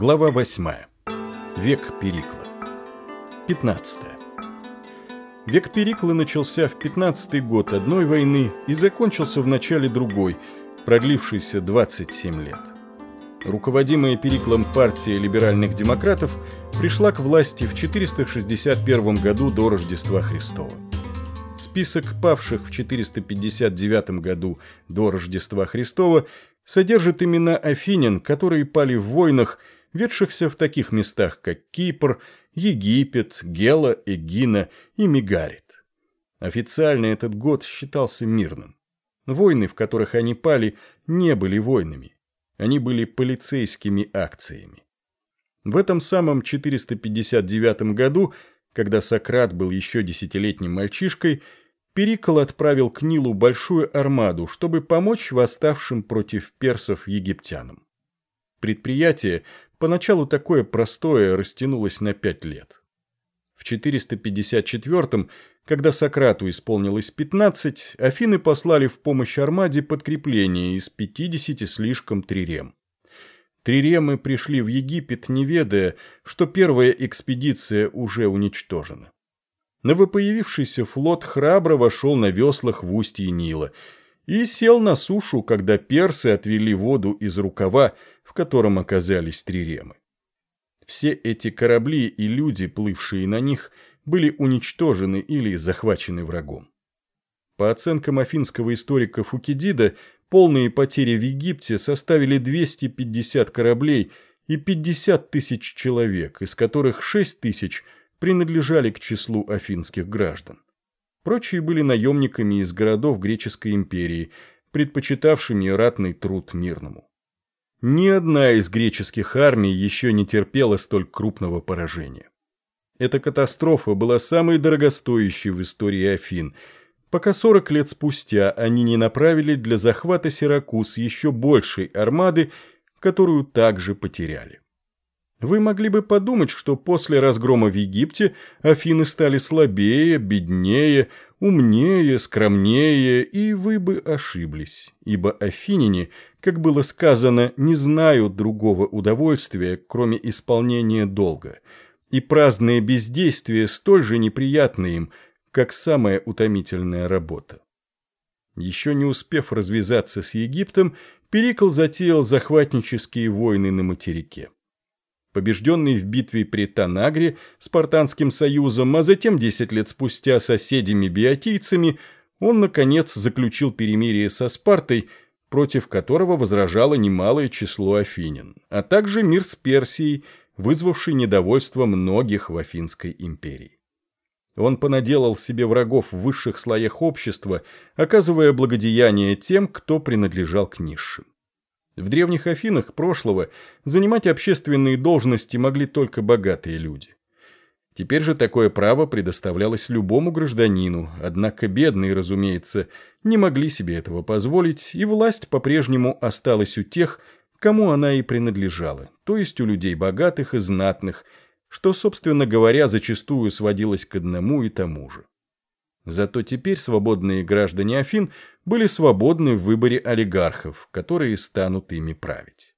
Глава 8. Век Перикла. 15. Век Перикла начался в 15 год одной войны и закончился в начале другой, продлившейся 27 лет. Руководимая Периклом партия либеральных демократов пришла к власти в 461 году до Рождества Христова. Список павших в 459 году до Рождества Христова содержит имена афинян, которые пали в войнах – ведшихся в таких местах, как Кипр, Египет, Гела, Эгина и Мегарит. Официально этот год считался мирным. Войны, в которых они пали, не были войнами. Они были полицейскими акциями. В этом самом 459 году, когда Сократ был еще десятилетним мальчишкой, Перикл отправил к Нилу большую армаду, чтобы помочь восставшим против персов египтянам. Предприятие Поначалу такое простое растянулось на пять лет. В 454-м, когда Сократу исполнилось 15, Афины послали в помощь Армаде подкрепление из 50 слишком трирем. Триремы пришли в Египет, не ведая, что первая экспедиция уже уничтожена. Новопоявившийся флот храбро вошел на веслах в устье Нила и сел на сушу, когда персы отвели воду из рукава, в котором оказались триремы. Все эти корабли и люди, плывшие на них, были уничтожены или захвачены врагом. По оценкам афинского историка Фукидида, полные потери в Египте составили 250 кораблей и 50 тысяч человек, из которых 6 тысяч принадлежали к числу афинских граждан. Прочие были наемниками из городов Греческой империи, предпочитавшими ратный труд мирному. Ни одна из греческих армий еще не терпела столь крупного поражения. Эта катастрофа была самой дорогостоящей в истории Афин, пока 40 лет спустя они не направили для захвата Сиракуз еще большей армады, которую также потеряли. Вы могли бы подумать, что после разгрома в Египте Афины стали слабее, беднее, умнее, скромнее, и вы бы ошиблись, ибо афиняне, как было сказано, не знают другого удовольствия, кроме исполнения долга, и праздное бездействие столь же неприятно им, как самая утомительная работа. Еще не успев развязаться с Египтом, Перикл затеял захватнические войны на материке побежденный в битве при Танагре Спартанским союзом, а затем 10 лет спустя соседями-биотийцами, он, наконец, заключил перемирие со Спартой, против которого возражало немалое число афинян, а также мир с Персией, вызвавший недовольство многих в Афинской империи. Он понаделал себе врагов в высших слоях общества, оказывая благодеяние тем, кто принадлежал к низшим. В древних Афинах прошлого занимать общественные должности могли только богатые люди. Теперь же такое право предоставлялось любому гражданину, однако бедные, разумеется, не могли себе этого позволить, и власть по-прежнему осталась у тех, кому она и принадлежала, то есть у людей богатых и знатных, что, собственно говоря, зачастую сводилось к одному и тому же. Зато теперь свободные граждане Афин были свободны в выборе олигархов, которые станут ими править.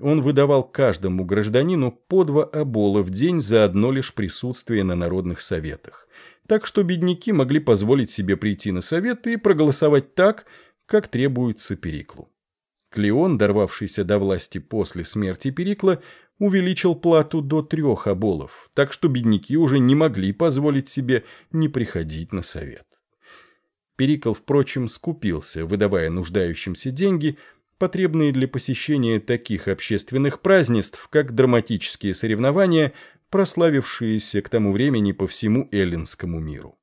Он выдавал каждому гражданину по два обола в день за одно лишь присутствие на народных советах. Так что бедняки могли позволить себе прийти на совет и проголосовать так, как требуется Периклу. Клеон, дорвавшийся до власти после смерти Перикла, увеличил плату до трех оболов, так что бедняки уже не могли позволить себе не приходить на совет. Перикл, впрочем, скупился, выдавая нуждающимся деньги, потребные для посещения таких общественных празднеств, как драматические соревнования, прославившиеся к тому времени по всему эллинскому миру.